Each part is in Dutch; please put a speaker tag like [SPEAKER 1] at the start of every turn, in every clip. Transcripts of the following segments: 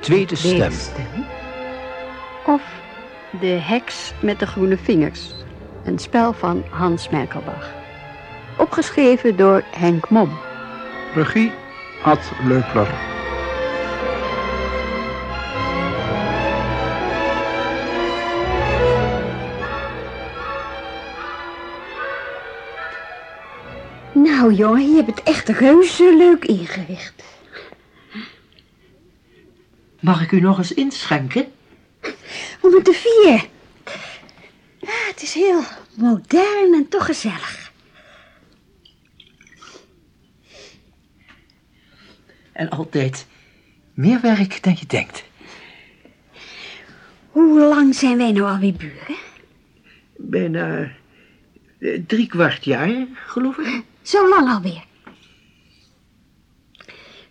[SPEAKER 1] De tweede stem.
[SPEAKER 2] Of De heks met de groene vingers. Een spel van Hans Merkelbach. Opgeschreven door Henk Mom.
[SPEAKER 3] Regie Ad Leupler.
[SPEAKER 2] Nou jongen, je hebt het echt reuze leuk ingericht.
[SPEAKER 4] Mag ik u nog eens inschenken?
[SPEAKER 2] Om het te vier. Ja, het is heel modern en toch gezellig.
[SPEAKER 4] En altijd meer werk dan je denkt.
[SPEAKER 2] Hoe lang zijn wij nou alweer buren?
[SPEAKER 4] Bijna eh, drie kwart jaar, geloof ik.
[SPEAKER 2] Zo lang alweer.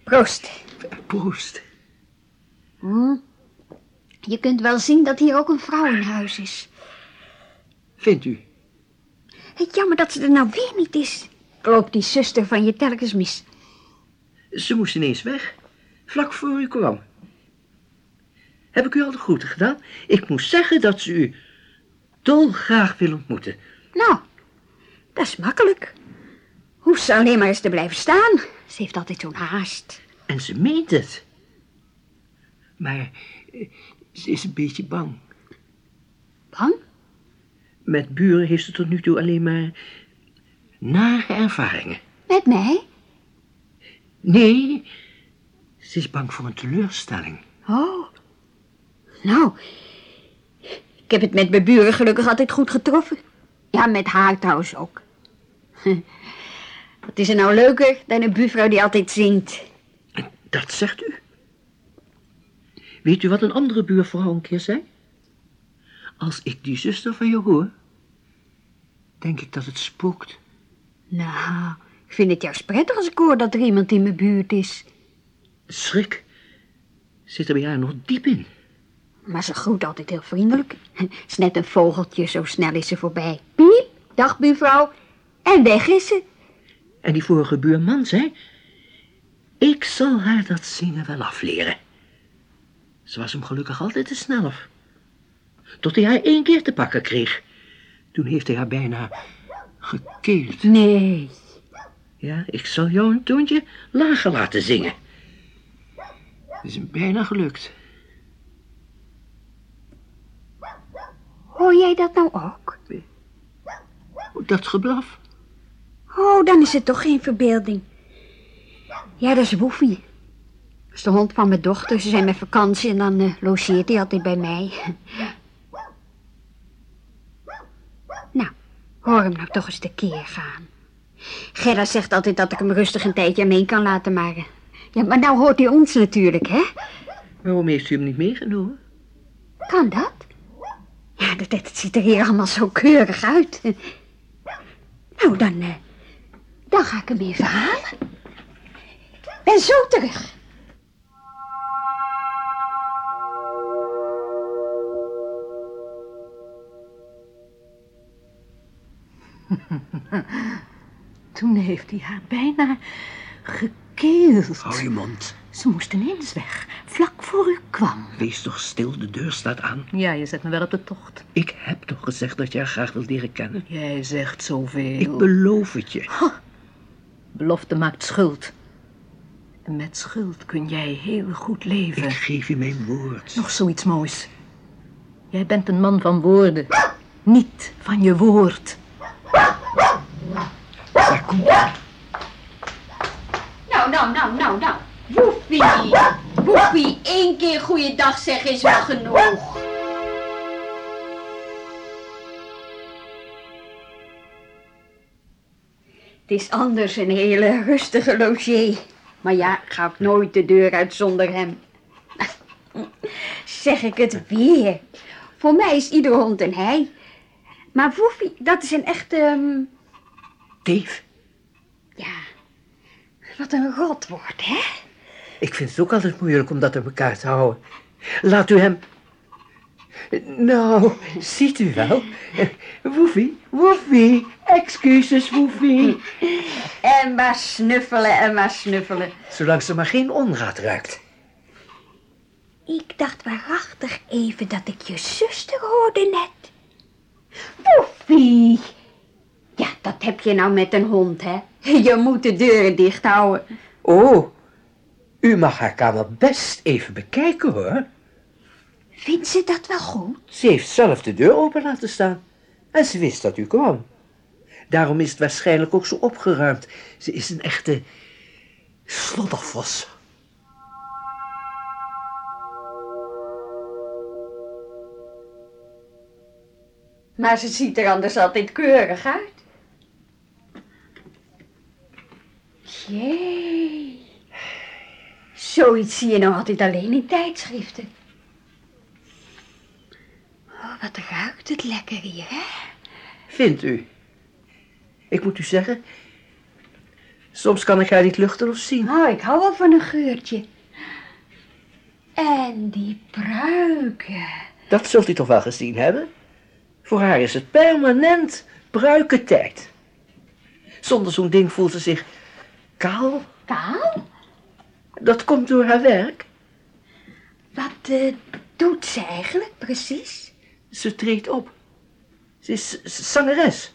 [SPEAKER 2] Proost.
[SPEAKER 4] Proost.
[SPEAKER 2] Hm. Je kunt wel zien dat hier ook een vrouw in huis is.
[SPEAKER 4] Vindt u?
[SPEAKER 2] Het jammer dat ze er nou weer niet is. Ik loop die zuster van je telkens mis.
[SPEAKER 4] Ze moest ineens weg, vlak voor u kwam. Heb ik u al de groeten gedaan? Ik moest zeggen dat ze u dolgraag wil ontmoeten.
[SPEAKER 2] Nou, dat is makkelijk. Hoeft ze alleen maar eens te blijven staan. Ze heeft altijd zo'n haast.
[SPEAKER 4] En ze meent het. Maar eh, ze is een beetje bang.
[SPEAKER 2] Bang?
[SPEAKER 4] Met buren heeft ze tot nu toe alleen maar nare ervaringen.
[SPEAKER 2] Met mij?
[SPEAKER 4] Nee, ze is bang voor een teleurstelling.
[SPEAKER 2] Oh. Nou, ik heb het met mijn buren gelukkig altijd goed getroffen. Ja, met haar trouwens ook. Wat is er nou leuker dan een buurvrouw die altijd zingt?
[SPEAKER 4] Dat zegt u? Weet u wat een andere buurvrouw een keer zei? Als ik die zuster van je hoor, denk ik dat het spookt.
[SPEAKER 2] Nou, ik vind het juist prettig als ik hoor dat er iemand in mijn buurt is.
[SPEAKER 4] Schrik zit er bij haar nog diep in.
[SPEAKER 2] Maar ze groet altijd heel vriendelijk. Het is net een vogeltje, zo snel is ze voorbij. Piep, dag buurvrouw. En weg is ze.
[SPEAKER 4] En die vorige buurman zei... Ik zal haar dat zingen wel afleren. Ze was hem gelukkig altijd te snel af. Tot hij haar één keer te pakken kreeg. Toen heeft hij haar bijna gekeeld.
[SPEAKER 2] Nee.
[SPEAKER 4] Ja, ik zal jou een toontje lager laten zingen. Het is hem bijna gelukt.
[SPEAKER 2] Hoor jij dat nou ook?
[SPEAKER 4] Dat geblaf.
[SPEAKER 2] Oh, dan is het toch geen verbeelding. Ja, dat is Woefie. Dat is de hond van mijn dochter. Ze zijn met vakantie en dan uh, logeert hij altijd bij mij. nou, hoor hem nou toch eens tekeer gaan. Gerda zegt altijd dat ik hem rustig een tijdje aan kan laten maken. Ja, maar nou hoort hij ons natuurlijk, hè?
[SPEAKER 4] Waarom heeft u hem niet meegenomen?
[SPEAKER 2] Kan dat? Ja, dat, het ziet er hier allemaal zo keurig uit. Nou, dan, uh, dan ga ik hem even halen. Ben zo terug.
[SPEAKER 5] Toen heeft hij haar bijna gekeeld.
[SPEAKER 4] Hou je mond.
[SPEAKER 5] Ze moest ineens weg, vlak voor u kwam.
[SPEAKER 4] Wees toch stil, de deur staat aan.
[SPEAKER 5] Ja, je zet me wel op de tocht.
[SPEAKER 4] Ik heb toch gezegd dat je haar graag wilt leren kennen?
[SPEAKER 5] Jij zegt zoveel.
[SPEAKER 4] Ik beloof het je.
[SPEAKER 5] Ha, belofte maakt schuld. En met schuld kun jij heel goed leven.
[SPEAKER 4] Ik geef je mijn woord.
[SPEAKER 5] Nog zoiets moois. Jij bent een man van woorden. Niet van je woord.
[SPEAKER 2] Nou, nou, nou, nou, nou. Woefie. Woefie, één keer goeiedag zeggen is wel genoeg. Het is anders een hele rustige logier. Maar ja, ik ga ook nooit de deur uit zonder hem. Zeg ik het weer. Voor mij is ieder hond een hij. Maar Woefie, dat is een echte... Um... Ja, wat een rotwoord, hè?
[SPEAKER 4] Ik vind het ook altijd moeilijk om dat aan elkaar te houden. Laat u hem... Nou, ziet u wel. Woefie, Woefie, excuses, Woefie.
[SPEAKER 2] En maar snuffelen en maar snuffelen.
[SPEAKER 4] Zolang ze maar geen onraad ruikt.
[SPEAKER 2] Ik dacht waarachtig even dat ik je zuster hoorde net. Poefie! Ja, dat heb je nou met een hond, hè? Je moet de deuren dicht houden.
[SPEAKER 4] Oh, u mag haar kamer best even bekijken, hoor.
[SPEAKER 2] Vindt ze dat wel goed?
[SPEAKER 4] Ze heeft zelf de deur open laten staan. En ze wist dat u kwam. Daarom is het waarschijnlijk ook zo opgeruimd. Ze is een echte sloddervos.
[SPEAKER 2] Maar ze ziet er anders altijd keurig uit. Jee. Zoiets zie je nou altijd alleen in tijdschriften. Oh, wat ruikt het lekker hier, hè?
[SPEAKER 4] Vindt u? Ik moet u zeggen, soms kan ik haar niet luchten of zien.
[SPEAKER 2] Oh, ik hou wel van een geurtje. En die pruiken.
[SPEAKER 4] Dat zult u toch wel gezien hebben? Voor haar is het permanent pruikentijd. Zonder zo'n ding voelt ze zich kaal.
[SPEAKER 2] Kaal?
[SPEAKER 4] Dat komt door haar werk.
[SPEAKER 2] Wat eh, doet ze eigenlijk precies?
[SPEAKER 4] Ze treedt op. Ze is zangeres.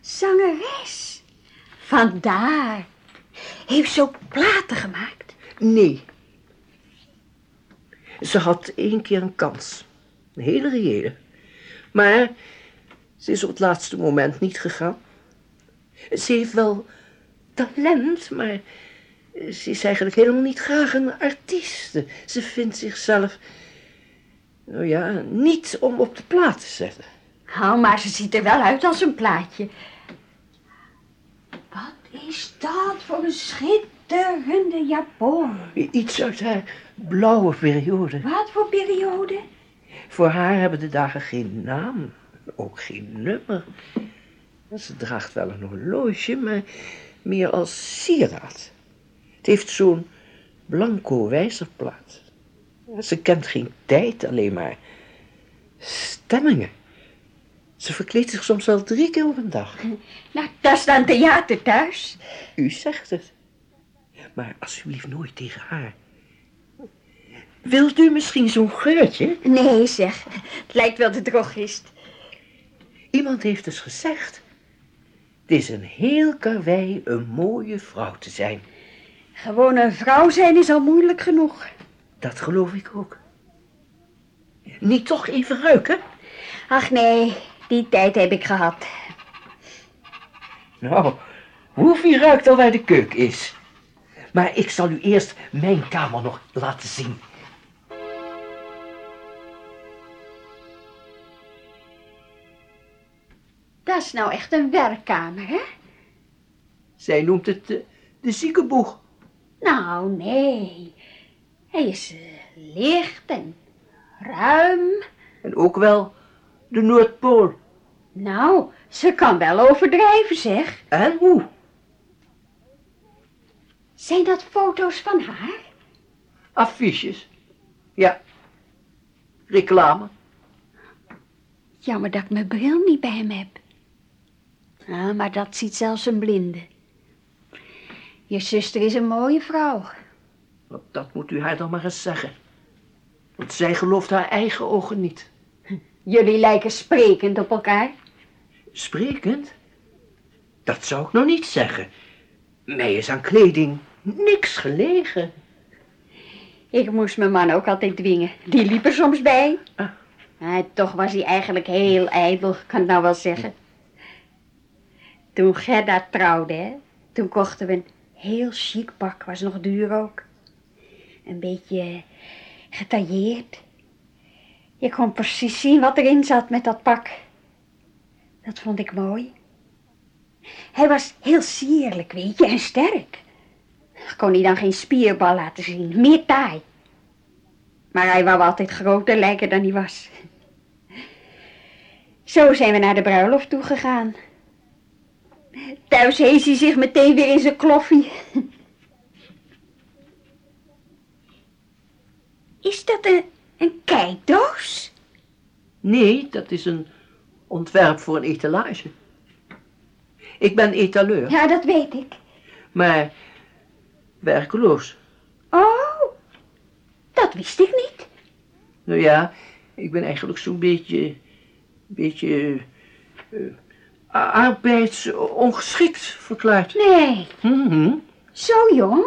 [SPEAKER 2] Zangeres. Vandaar. Heeft ze ook platen gemaakt?
[SPEAKER 4] Nee. Ze had één keer een kans. Een hele reële. Maar ze is op het laatste moment niet gegaan. Ze heeft wel talent, maar ze is eigenlijk helemaal niet graag een artieste. Ze vindt zichzelf, nou ja, niet om op de plaat te zetten.
[SPEAKER 2] Oh, maar ze ziet er wel uit als een plaatje. Wat is dat voor een schitterende japon?
[SPEAKER 4] Iets uit haar blauwe periode.
[SPEAKER 2] Wat voor periode?
[SPEAKER 4] Voor haar hebben de dagen geen naam, ook geen nummer. Ze draagt wel een horloge, maar meer als sieraad. Het heeft zo'n blanco wijzerplaat. Ze kent geen tijd, alleen maar stemmingen. Ze verkleedt zich soms wel drie keer op een dag.
[SPEAKER 2] Nou, dat is dan theater thuis.
[SPEAKER 4] U zegt het. Maar alsjeblieft nooit tegen haar. Wilt u misschien zo'n geurtje?
[SPEAKER 2] Nee, zeg. Het lijkt wel de drogist.
[SPEAKER 4] Iemand heeft dus gezegd... Het is een heel karwei een mooie vrouw te zijn.
[SPEAKER 2] Gewoon een vrouw zijn is al moeilijk genoeg.
[SPEAKER 4] Dat geloof ik ook. Niet toch even ruiken?
[SPEAKER 2] Ach nee, die tijd heb ik gehad.
[SPEAKER 4] Nou, Woefie ruikt al waar de keuken is. Maar ik zal u eerst mijn kamer nog laten zien.
[SPEAKER 2] Dat is nou echt een werkkamer, hè?
[SPEAKER 4] Zij noemt het de, de ziekenboeg.
[SPEAKER 2] Nou, nee. Hij is eh, licht en ruim.
[SPEAKER 4] En ook wel de Noordpool.
[SPEAKER 2] Nou, ze kan wel overdrijven, zeg.
[SPEAKER 4] En hoe?
[SPEAKER 2] Zijn dat foto's van haar?
[SPEAKER 4] Affiches. Ja. Reclame.
[SPEAKER 2] Jammer dat ik mijn bril niet bij hem heb. Ah, maar dat ziet zelfs een blinde. Je zuster is een mooie vrouw.
[SPEAKER 4] Dat moet u haar dan maar eens zeggen. Want zij gelooft haar eigen ogen niet.
[SPEAKER 2] Jullie lijken sprekend op elkaar.
[SPEAKER 4] Sprekend? Dat zou ik nog niet zeggen. Mij is aan kleding niks gelegen.
[SPEAKER 2] Ik moest mijn man ook altijd dwingen. Die liep er soms bij.
[SPEAKER 4] Ah.
[SPEAKER 2] Ah, toch was hij eigenlijk heel ijdel, kan ik nou wel zeggen. Toen Gerda trouwde, hè, toen kochten we een heel chic pak. Was nog duur ook. Een beetje getailleerd. Je kon precies zien wat erin zat met dat pak. Dat vond ik mooi. Hij was heel sierlijk, weet je, en sterk. Kon hij dan geen spierbal laten zien, meer taai. Maar hij wou altijd groter lijken dan hij was. Zo zijn we naar de bruiloft toegegaan. Thuis hees hij zich meteen weer in zijn kloffie. Is dat een, een kijkdoos?
[SPEAKER 4] Nee, dat is een ontwerp voor een etalage. Ik ben etaleur,
[SPEAKER 2] Ja, dat weet ik.
[SPEAKER 4] maar werkeloos.
[SPEAKER 2] Oh, dat wist ik niet.
[SPEAKER 4] Nou ja, ik ben eigenlijk zo'n beetje, beetje eh, arbeidsongeschikt verklaard.
[SPEAKER 2] Nee,
[SPEAKER 4] Mhm.
[SPEAKER 2] zo jong?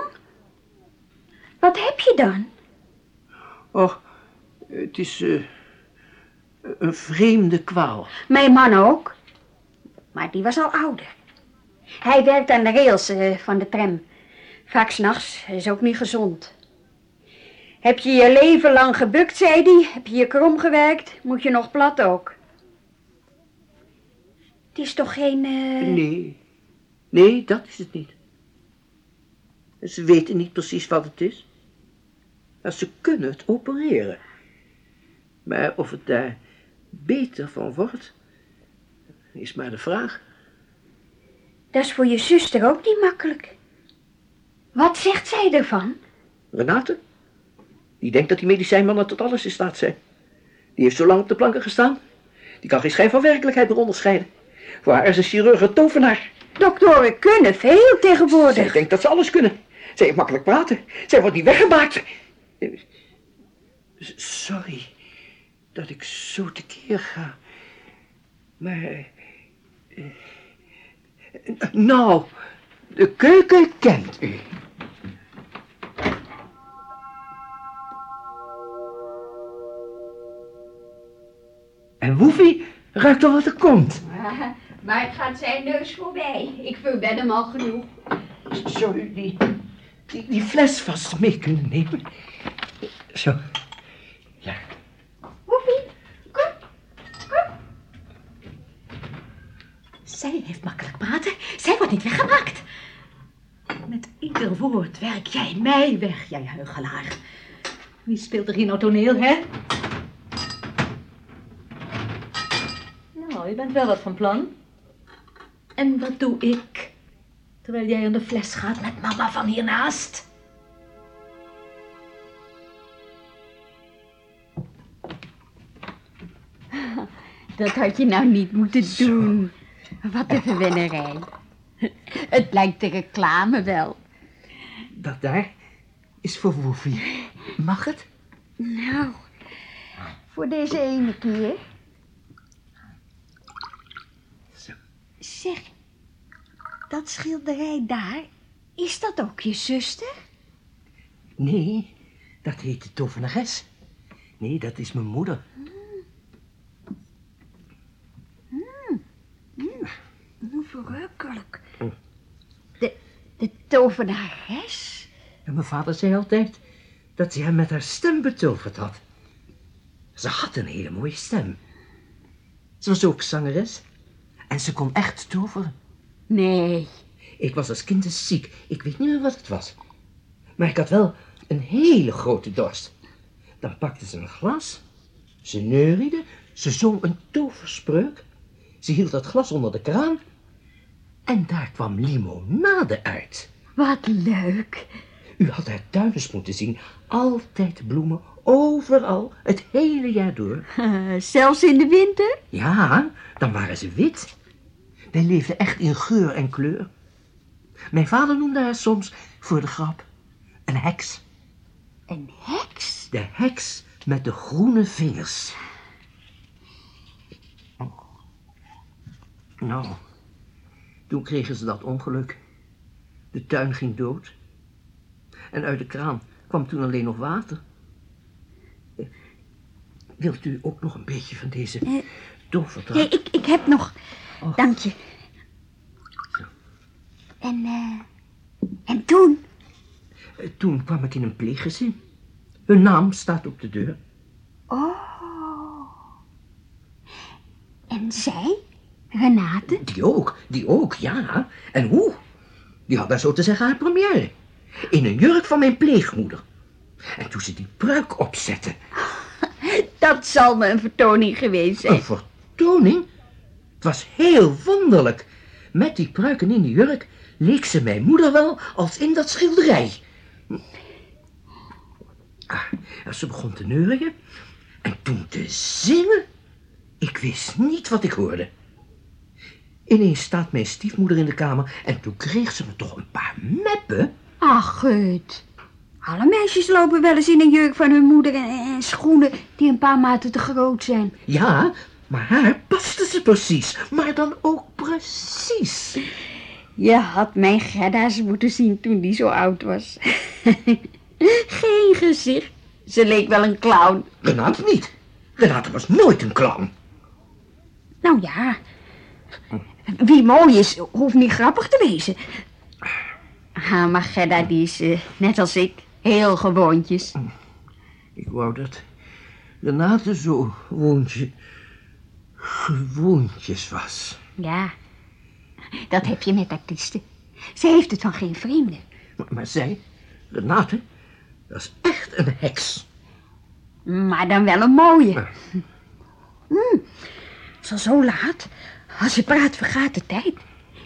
[SPEAKER 2] Wat heb je dan?
[SPEAKER 4] Och, het is eh, een vreemde kwaal.
[SPEAKER 2] Mijn man ook. Maar die was al ouder. Hij werkt aan de rails eh, van de tram. Vaak s'nachts, is ook niet gezond. Heb je je leven lang gebukt, zei hij. Heb je je krom gewerkt, moet je nog plat ook. Het is toch geen... eh,
[SPEAKER 4] Nee, nee, dat is het niet. Ze weten niet precies wat het is. Maar ze kunnen het opereren. Maar of het daar beter van wordt, is maar de vraag.
[SPEAKER 2] Dat is voor je zuster ook niet makkelijk. Wat zegt zij ervan?
[SPEAKER 4] Renate, die denkt dat die medicijnmannen tot alles in staat zijn. Die heeft zo lang op de planken gestaan. Die kan geen schijn van werkelijkheid meer onderscheiden. Voor haar is een chirurg een tovenaar.
[SPEAKER 2] Doktoren kunnen veel
[SPEAKER 4] Zij
[SPEAKER 2] tegenwoordig.
[SPEAKER 4] denkt dat ze alles kunnen. Zij heeft makkelijk praten. Zij wordt niet weggemaakt. Sorry dat ik zo tekeer ga. Maar... eh, eh, nou, de keuken kent u. En Woefie ruikt al wat er komt.
[SPEAKER 2] Maar het gaat zijn neus voorbij. Ik verben hem al genoeg.
[SPEAKER 4] Zou u die, die, die fles vast mee kunnen nemen? Zo. Ja.
[SPEAKER 2] Woefie, kom.
[SPEAKER 5] Zij heeft makkelijk praten. Zij wordt niet weggemaakt. Met ieder woord werk jij mij weg, jij huigelaar. Wie speelt er hier nou toneel, hè? Nou, je bent wel wat van plan. En wat doe ik? Terwijl jij aan de fles gaat met mama van hiernaast.
[SPEAKER 2] Dat had je nou niet moeten doen. Wat een verwennerij. Het lijkt de reclame wel.
[SPEAKER 4] Dat daar is voor Woefie. Mag het?
[SPEAKER 2] Nou, voor deze ene keer.
[SPEAKER 4] Zo.
[SPEAKER 2] Zeg, dat schilderij daar, is dat ook je zuster?
[SPEAKER 4] Nee, dat heet de tovenares. Nee, dat is mijn moeder.
[SPEAKER 2] Hoe verrukkelijk. De, de tovenares?
[SPEAKER 4] En mijn vader zei altijd dat ze hem met haar stem betoverd had. Ze had een hele mooie stem. Ze was ook zangeres. En ze kon echt toveren.
[SPEAKER 2] Nee.
[SPEAKER 4] Ik was als kind eens ziek. Ik weet niet meer wat het was. Maar ik had wel een hele grote dorst. Dan pakte ze een glas. Ze neuriede. Ze zong een toverspreuk. Ze hield dat glas onder de kraan. En daar kwam limonade uit.
[SPEAKER 2] Wat leuk.
[SPEAKER 4] U had haar tuin eens moeten zien. Altijd bloemen, overal, het hele jaar door.
[SPEAKER 2] Zelfs in de winter?
[SPEAKER 4] Ja, dan waren ze wit. Wij leefden echt in geur en kleur. Mijn vader noemde haar soms, voor de grap, een heks.
[SPEAKER 2] Een heks?
[SPEAKER 4] De heks met de groene vingers. Oh. Nou, toen kregen ze dat ongeluk. De tuin ging dood. En uit de kraan kwam toen alleen nog water. Eh, Wilt u ook nog een beetje van deze
[SPEAKER 2] Eh,
[SPEAKER 4] doverdrank?
[SPEAKER 2] Nee, ik, ik heb nog.
[SPEAKER 4] Oh.
[SPEAKER 2] Dank je. En, eh. en toen?
[SPEAKER 4] Eh, Toen kwam ik in een pleeggezin. Hun naam staat op de deur.
[SPEAKER 2] Oh. En zij? Renate?
[SPEAKER 4] Die ook, die ook, ja. En hoe? Die had daar zo te zeggen haar première. In een jurk van mijn pleegmoeder. En toen ze die pruik opzette,
[SPEAKER 2] Dat zal me een vertoning geweest zijn.
[SPEAKER 4] een vertoning. Het was heel wonderlijk. Met die pruik en in die jurk leek ze mijn moeder wel als in dat schilderij. Ah, en ze begon te neurien en toen te zingen. Ik wist niet wat ik hoorde. Ineens staat mijn stiefmoeder in de kamer en toen kreeg ze me toch een paar meppen.
[SPEAKER 2] Ach, gut. Alle meisjes lopen wel eens in een jurk van hun moeder en, en schoenen die een paar maten te groot zijn.
[SPEAKER 4] Ja, maar haar paste ze precies. Maar dan ook precies.
[SPEAKER 2] Je had mijn Gerda's moeten zien toen die zo oud was. Geen gezicht. Ze leek wel een clown.
[SPEAKER 4] Renate niet. Renate was nooit een clown.
[SPEAKER 2] Nou ja, wie mooi is, hoeft niet grappig te wezen. Ah, maar Gerda, die is eh, net als ik, heel gewoontjes.
[SPEAKER 4] Ik wou dat Renate zo woontje gewoontjes was.
[SPEAKER 2] Ja, dat heb je met artiesten. Ze heeft het van geen vreemde.
[SPEAKER 4] Maar, maar zij, Renate, dat is echt een heks.
[SPEAKER 2] Maar dan wel een mooie. Hmm, het is al zo laat. Als je praat, vergaat de tijd.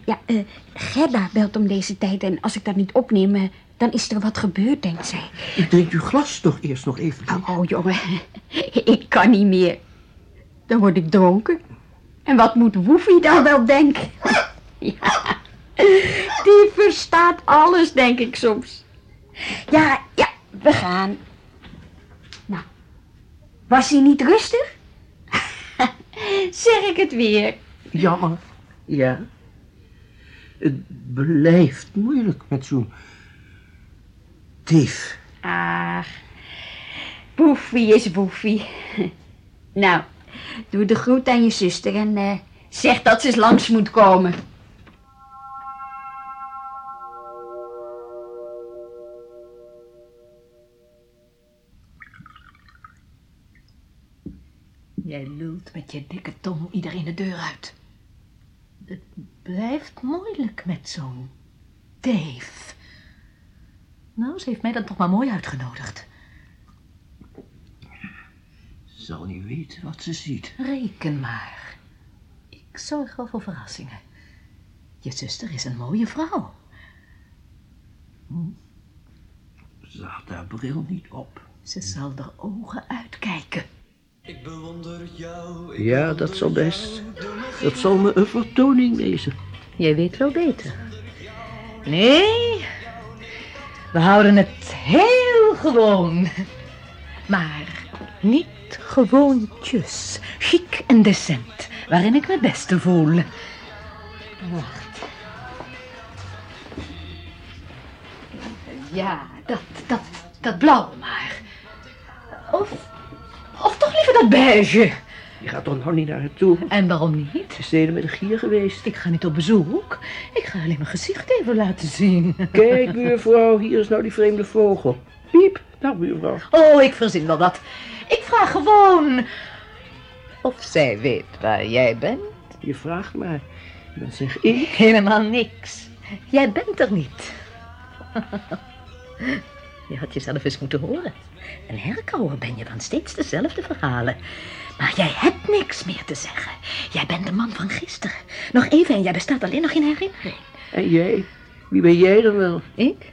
[SPEAKER 2] Ja, eh Gerda belt om deze tijd en als ik dat niet opneem, eh, dan is er wat gebeurd, denkt zij.
[SPEAKER 4] U drinkt uw glas toch eerst nog even?
[SPEAKER 2] Oh, oh, jongen, ik kan niet meer. Dan word ik dronken. En wat moet Woefie dan wel denken? Ja, die verstaat alles, denk ik soms. Ja, ja, we gaan. Nou, was hij niet rustig? zeg ik het weer.
[SPEAKER 4] Jammer. Ja. Het blijft moeilijk met zo'n dief.
[SPEAKER 2] Ach, Woefie is Woefie. Nou, doe de groet aan je zuster en eh, zeg dat ze eens langs moet komen.
[SPEAKER 5] Jij lult met je dikke tong iedereen de deur uit. Het blijft moeilijk met zo'n Dave. Nou, ze heeft mij dan toch maar mooi uitgenodigd.
[SPEAKER 4] Ze zal niet weten wat ze ziet.
[SPEAKER 5] Reken maar. Ik zorg wel voor verrassingen. Je zuster is een mooie vrouw.
[SPEAKER 4] Ze had haar bril niet op.
[SPEAKER 5] Ze zal er ogen uitkijken.
[SPEAKER 1] Ik bewonder jou. ik
[SPEAKER 4] Ja, dat zal best. Dat zal me een vertoning wezen.
[SPEAKER 5] Jij weet wel beter. Nee, we houden het heel gewoon. Maar niet gewoontjes. Chic en decent, waarin ik me beste voel. Wacht. Ja, dat, dat, dat blauwe maar. Of, of toch liever dat beige.
[SPEAKER 4] Je gaat toch nog niet naar haar toe?
[SPEAKER 5] En waarom niet?
[SPEAKER 4] Ze is eerder met de gier geweest.
[SPEAKER 5] Ik ga niet op bezoek. Ik ga alleen mijn gezicht even laten zien.
[SPEAKER 4] Kijk, buurvrouw, hier is nou die vreemde vogel. Piep, nou buurvrouw.
[SPEAKER 5] Oh, ik verzin wel wat. Ik vraag gewoon of zij weet waar jij bent.
[SPEAKER 4] Je vraagt maar. Dan zeg ik.
[SPEAKER 5] Helemaal niks. Jij bent er niet. Je had jezelf eens moeten horen. Een herkauwer ben je van steeds dezelfde verhalen. Maar jij hebt niks meer te zeggen. Jij bent de man van gisteren. Nog even en jij bestaat alleen nog in herinnering.
[SPEAKER 4] En jij? Wie ben jij dan wel?
[SPEAKER 5] Ik?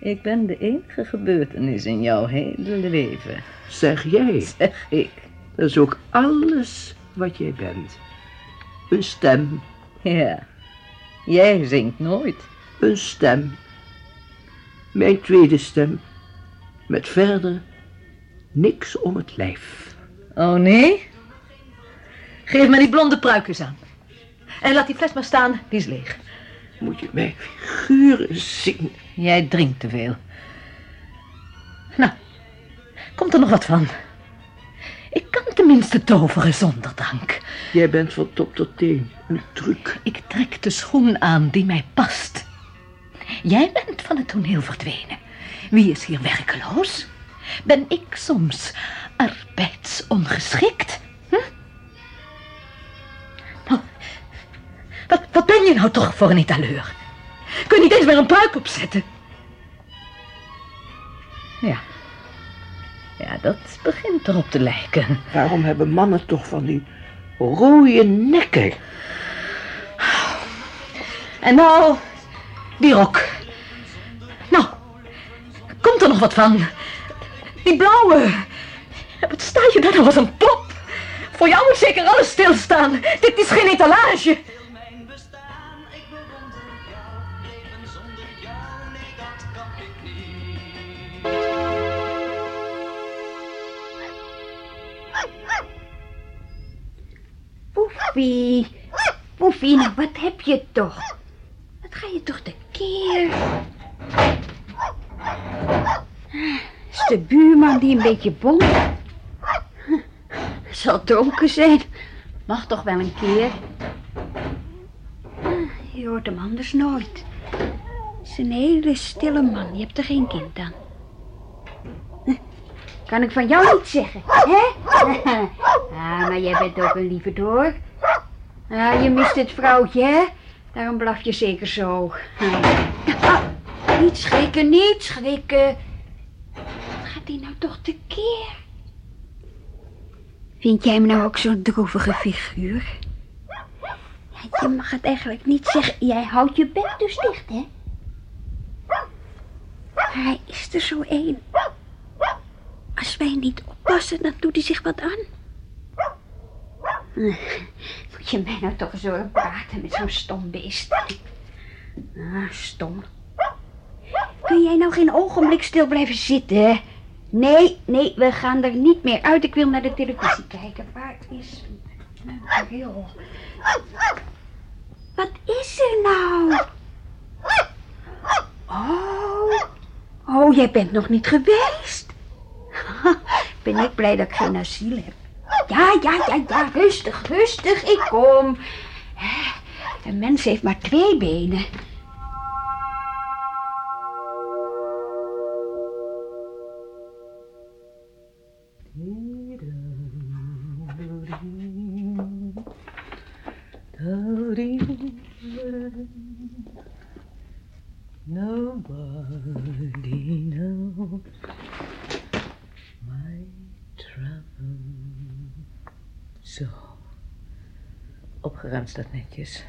[SPEAKER 5] Ik ben de enige gebeurtenis in jouw hele leven.
[SPEAKER 4] Zeg jij.
[SPEAKER 5] Zeg ik.
[SPEAKER 4] Dat is ook alles wat jij bent. Een stem,
[SPEAKER 5] Ja. Jij zingt nooit.
[SPEAKER 4] een stem. Mijn tweede stem. Met verder niks om het lijf.
[SPEAKER 5] Oh nee? Geef me die blonde pruik eens aan. En laat die fles maar staan, die is leeg.
[SPEAKER 4] Moet je mij figuren zien?
[SPEAKER 5] Jij drinkt te veel. Nou, komt er nog wat van? Ik kan tenminste toveren zonder drank.
[SPEAKER 4] Jij bent van top tot teen een truc.
[SPEAKER 5] Ik trek de schoen aan die mij past. Jij bent van het toneel verdwenen. Wie is hier werkeloos? Ben ik soms arbeidsongeschikt? Hm? Nou, wat, wat ben je nou toch voor een etaleur? Kun je niet eens meer een pruik opzetten? Ja. Ja, dat begint erop te lijken.
[SPEAKER 4] Waarom hebben mannen toch van die rode nekken?
[SPEAKER 5] En nou, die rok. Nou, komt er nog wat van? Die blauwe. Wat sta je daar nou als een pop? Voor jou moet zeker alles stilstaan. Dit is geen etalage.
[SPEAKER 2] Poefie, Poefie, nou wat heb je toch? Wat ga je toch tekeer? Is de buurman die een beetje bond? Zal dronken zijn. Mag toch wel een keer. Je hoort hem anders nooit. Het is een hele stille man. Je hebt er geen kind aan. Kan ik van jou niet zeggen, hè? Ah, maar jij bent ook een lieve door. Ah, je mist het vrouwtje, hè? Daarom blaf je zeker zo. Niet schrikken, niet schrikken. Wat gaat die nou toch tekeer? Vind jij me nou ook zo'n droevige figuur? Je mag het eigenlijk niet zeggen. Jij houdt je bek dus dicht, hè? Hij is er zo één. Als wij niet oppassen, dan doet hij zich wat aan. Moet je mij nou toch zo praten met zo'n stom beest? Ah, stom. Kun jij nou geen ogenblik stil blijven zitten? Nee, nee, we gaan er niet meer uit. Ik wil naar de televisie kijken. Waar is mijn bril? Wat is er nou? Oh, oh, jij bent nog niet geweest. Ben ik blij dat ik geen asiel heb. Ja, ja, ja, ja, rustig, rustig, ik kom. Een mens heeft maar twee benen.
[SPEAKER 5] Zo. Opgeruimd staat netjes.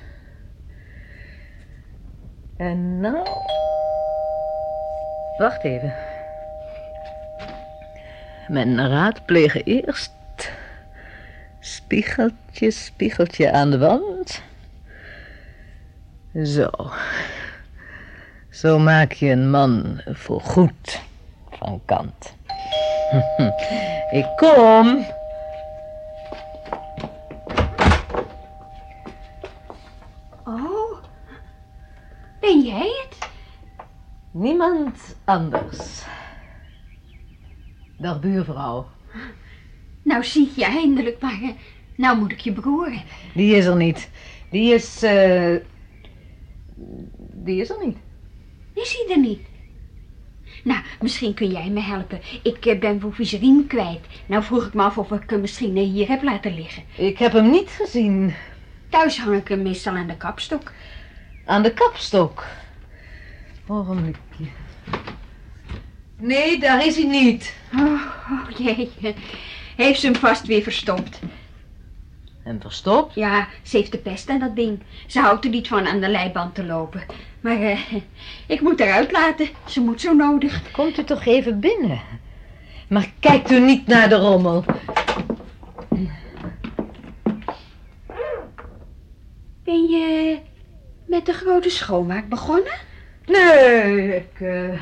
[SPEAKER 5] En nou... Wacht even. Men raadplegen eerst. Spiegeltje, spiegeltje aan de wand. Zo. Zo maak je een man voorgoed van kant. Ik kom. Anders. Dag buurvrouw.
[SPEAKER 2] Nou zie ik je eindelijk, maar eh, nou moet ik je broer.
[SPEAKER 5] Die is er niet. Die is, eh. die is er niet.
[SPEAKER 2] Is hij er niet? Nou, misschien kun jij me helpen. Ik eh, ben Boeviserien kwijt. Nou vroeg ik me af of ik hem misschien hier heb laten liggen.
[SPEAKER 5] Ik heb hem niet gezien.
[SPEAKER 2] Thuis hang ik hem meestal aan de kapstok.
[SPEAKER 5] Aan de kapstok. Ogenblikje. Nee, daar is hij niet.
[SPEAKER 2] Oh, oh jee. Heeft ze hem vast weer verstopt.
[SPEAKER 5] En verstopt?
[SPEAKER 2] Ja, ze heeft de pest aan dat ding. Ze houdt er niet van aan de leiband te lopen. Maar eh, ik moet eruit laten. Ze moet zo nodig.
[SPEAKER 5] Komt u toch even binnen. Maar kijkt u niet naar de rommel.
[SPEAKER 2] Ben je met de grote schoonmaak begonnen?
[SPEAKER 5] Nee, ik, eh,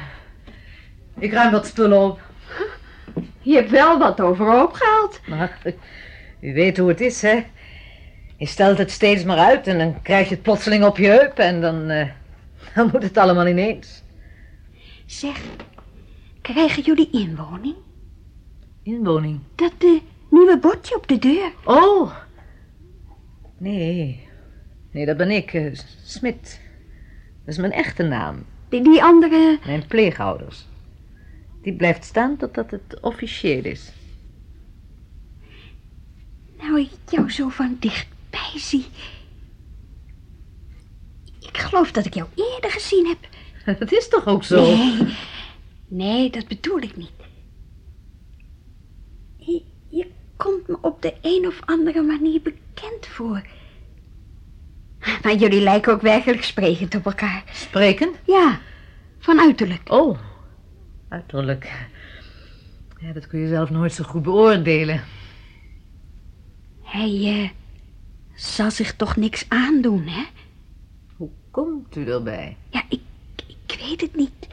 [SPEAKER 5] ik ruim wat spullen op.
[SPEAKER 2] Je hebt wel wat overhoop gehaald.
[SPEAKER 5] Maar u weet hoe het is, hè? Je stelt het steeds maar uit en dan krijg je het plotseling op je heup en dan, eh, dan moet het allemaal ineens.
[SPEAKER 2] Zeg, krijgen jullie inwoning?
[SPEAKER 5] Inwoning.
[SPEAKER 2] Dat nieuwe bordje op de deur.
[SPEAKER 5] Oh. Nee. Nee, dat ben ik, eh, Smit. Dat is mijn echte naam.
[SPEAKER 2] Die, die andere...
[SPEAKER 5] Mijn pleegouders. Die blijft staan totdat het officieel is.
[SPEAKER 2] Nou, ik jou zo van dichtbij zie. Ik geloof dat ik jou eerder gezien heb.
[SPEAKER 5] Dat is toch ook zo?
[SPEAKER 2] Nee, nee, dat bedoel ik niet. Je, je komt me op de een of andere manier bekend voor. Maar jullie lijken ook werkelijk sprekend op elkaar.
[SPEAKER 5] Spreken?
[SPEAKER 2] Ja, van uiterlijk.
[SPEAKER 5] Oh, uiterlijk. Ja, dat kun je zelf nooit zo goed beoordelen.
[SPEAKER 2] Hij eh, zal zich toch niks aandoen, hè?
[SPEAKER 5] Hoe komt u erbij?
[SPEAKER 2] Ja, ik, ik weet het niet.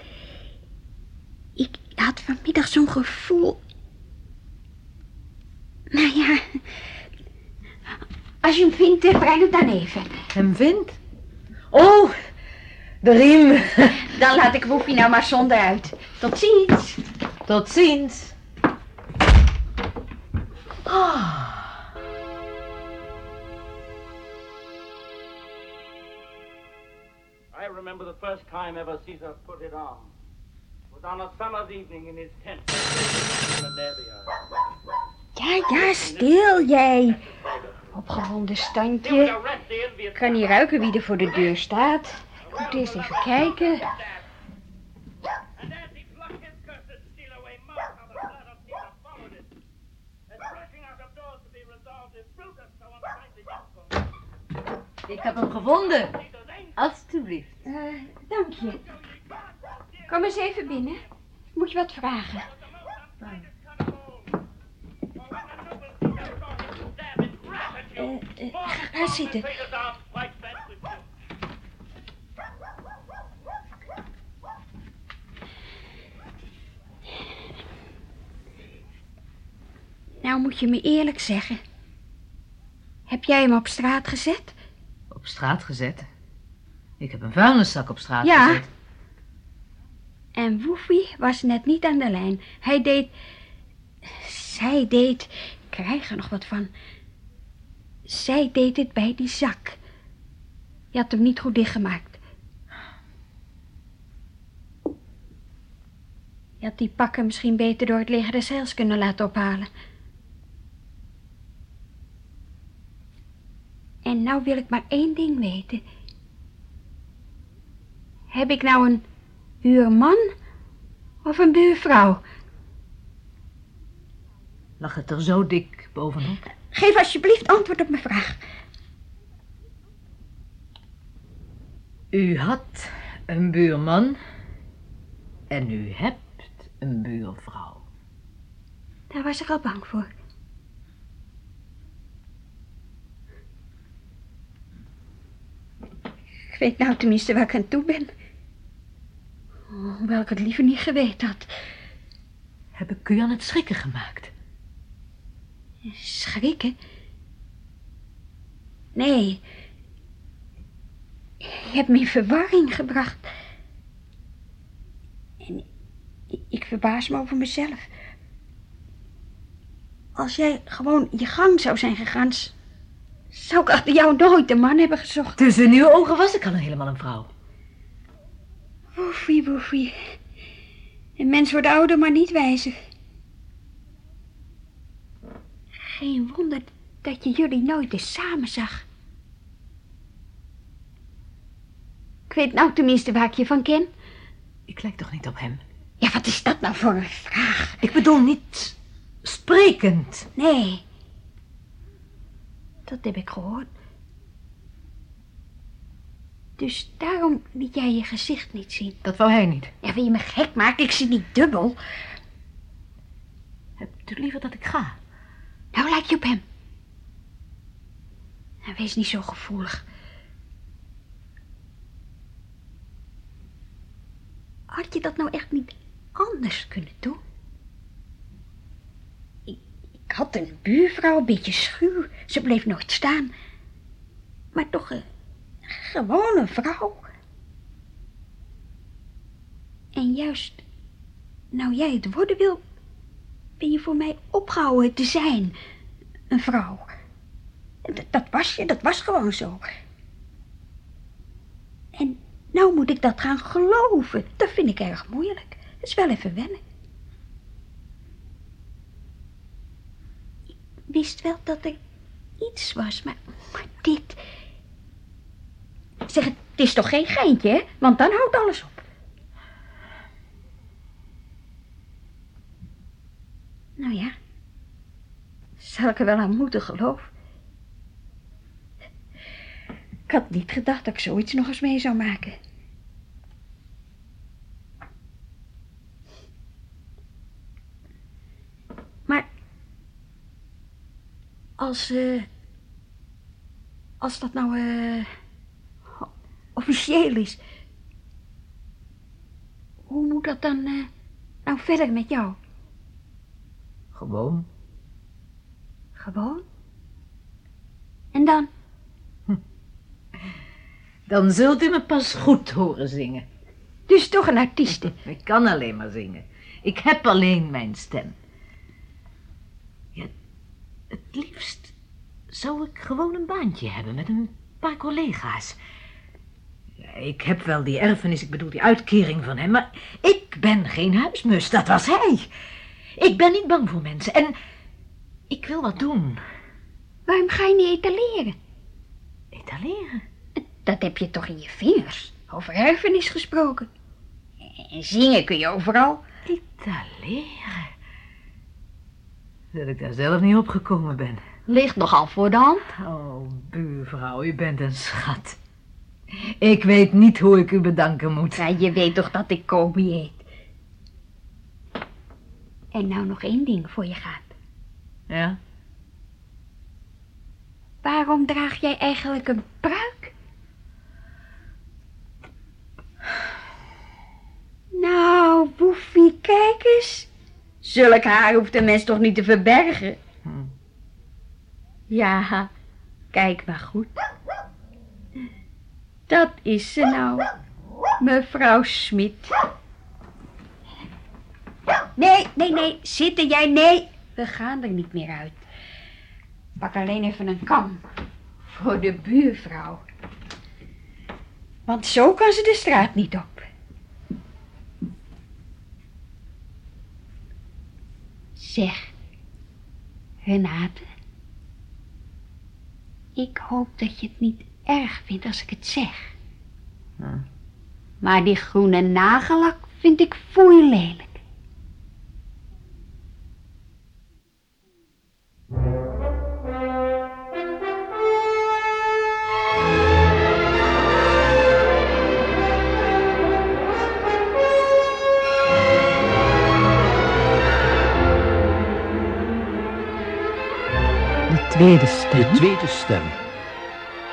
[SPEAKER 2] Ik had vanmiddag zo'n gevoel. Nou ja, als je hem vindt, eh, breng het dan even.
[SPEAKER 5] Hem vindt? Oh, de riem.
[SPEAKER 2] Dan laat ik Woefie nou maar zonder uit. Tot ziens.
[SPEAKER 5] Tot ziens. Ah.
[SPEAKER 6] I remember the first time ever Caesar put it on. It was on a summer's evening in his tent.
[SPEAKER 2] Ja, ja, stil jij. Opgewonden standje. Ik kan niet ruiken wie er voor de deur staat. Ik moet eerst even kijken.
[SPEAKER 5] Ik heb hem gevonden. Alsjeblieft.
[SPEAKER 2] Eh, dank je. Kom eens even binnen. Moet je wat vragen? Eh, eh, ga, ga zitten. Moet je me eerlijk zeggen. Heb jij hem op straat gezet?
[SPEAKER 5] Op straat gezet. Ik heb een vuilniszak op straat
[SPEAKER 2] Ja.
[SPEAKER 5] gezet.
[SPEAKER 2] En Woefie was net niet aan de lijn. Hij deed... Zij deed... Ik krijg er nog wat van. Zij deed het bij die zak. Je had hem niet goed dichtgemaakt. Je had die pakken misschien beter door het leger des heils kunnen laten ophalen. En nou wil ik maar één ding weten. Heb ik nou een buurman of een buurvrouw?
[SPEAKER 5] Lag het er zo dik bovenop?
[SPEAKER 2] Geef alsjeblieft antwoord op mijn vraag.
[SPEAKER 5] U had een buurman en u hebt een buurvrouw.
[SPEAKER 2] Daar was ik al bang voor. Ik weet nou tenminste waar ik aan toe ben. Oh, Hoewel ik het liever niet geweten had.
[SPEAKER 5] Heb ik u aan het schrikken gemaakt?
[SPEAKER 2] Schrikken? Nee. Je hebt me in verwarring gebracht. En ik- verbaas me over mezelf. Als jij gewoon je gang zou zijn gegaan, zou ik achter jou nooit een man hebben gezocht.
[SPEAKER 5] Tussen uw ogen was ik al helemaal een vrouw.
[SPEAKER 2] Woefie, woefie. Een mens wordt ouder, maar niet wijzer. Geen wonder dat je jullie nooit eens samen zag. Ik weet nou tenminste waar ik je van ken.
[SPEAKER 5] Ik lijk toch niet op hem?
[SPEAKER 2] Ja, wat is dat nou voor een vraag?
[SPEAKER 5] Ik bedoel niet sprekend.
[SPEAKER 2] Nee. Dat heb ik gehoord. Dus daarom liet jij je gezicht niet zien.
[SPEAKER 5] Dat wou hij niet.
[SPEAKER 2] Ja, wil je me gek maken? Ik zie niet dubbel.
[SPEAKER 5] Hebt u liever dat ik ga?
[SPEAKER 2] Nou lijk je op hem. Nou, wees niet zo gevoelig. Had je dat nou echt niet anders kunnen doen? Ik, had een buurvrouw, een beetje schuw. Ze bleef nooit staan. Maar toch een gewone vrouw. En juist, nou jij het worden wil, ben je voor mij opgehouden te zijn. Een vrouw. Dat, dat was je, dat was gewoon zo. En nou moet ik dat gaan geloven. Dat vind ik erg moeilijk. Het is wel even wennen. Ik wist wel dat er iets was, maar, maar dit... Zeg, het is toch geen geintje, hè? Want dan houdt alles op. Nou ja, zal ik er wel aan moeten geloven. Ik had niet gedacht dat ik zoiets nog eens mee zou maken. Maar als, eh, als dat nou eh, officieel is, hoe moet dat dan eh, nou verder met jou?
[SPEAKER 5] Gewoon.
[SPEAKER 2] Gewoon. En dan?
[SPEAKER 5] Dan zult u me pas goed horen zingen.
[SPEAKER 2] Dus toch een artieste.
[SPEAKER 5] Ik kan alleen maar zingen. Ik heb alleen mijn stem. Het liefst zou ik gewoon een baantje hebben met een paar collega's. Ik heb wel die erfenis, ik bedoel die uitkering van hem, maar ik ben geen huismus, dat was hij. Ik ben niet bang voor mensen en ik wil wat doen.
[SPEAKER 2] Waarom ga je niet etaleren?
[SPEAKER 5] Etaleren?
[SPEAKER 2] Dat heb je toch in je vingers. Over erfenis gesproken. En zingen kun je overal.
[SPEAKER 5] Etaleren? Dat ik daar zelf niet opgekomen ben.
[SPEAKER 2] Ligt nogal voor de hand.
[SPEAKER 5] Oh, buurvrouw, u bent een schat. Ik weet niet hoe ik u bedanken moet.
[SPEAKER 2] Ja, je weet toch dat ik Kobe heet. En nou nog één ding voor je gaat.
[SPEAKER 5] Ja?
[SPEAKER 2] Waarom draag jij eigenlijk een pruik? Nou, boefie, kijk eens. Zulk haar hoeft een mens toch niet te verbergen?
[SPEAKER 5] Hm.
[SPEAKER 2] Ja, kijk maar goed. Dat is ze nou, mevrouw Smit. Nee, nee, nee, zitten jij, nee. We gaan er niet meer uit. Pak alleen even een kam. Voor de buurvrouw. Want zo kan ze de straat niet op. Zeg, Renate. Ik hoop dat je het niet erg vindt als ik het zeg. Maar die groene nagellak vind ik foei lelijk.
[SPEAKER 5] Tweede stem.
[SPEAKER 4] De tweede stem.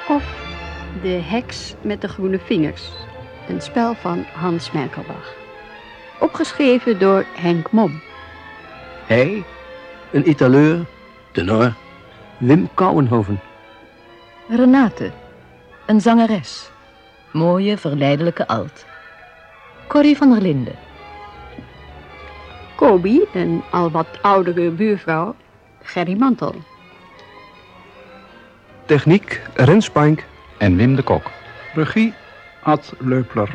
[SPEAKER 2] Of De heks met de groene vingers. Een spel van Hans Merkelbach. Opgeschreven door Henk Mom.
[SPEAKER 4] Hij, een Italeur, tenor, Wim Kouwenhoven.
[SPEAKER 5] Renate, een zangeres. Mooie, verleidelijke alt. Corrie van der Linden.
[SPEAKER 2] Kobi, een al wat oudere buurvrouw. Gerry Mantel.
[SPEAKER 3] Techniek Rens Pank.
[SPEAKER 7] en Wim de Kok.
[SPEAKER 3] Regie Ad Leupler.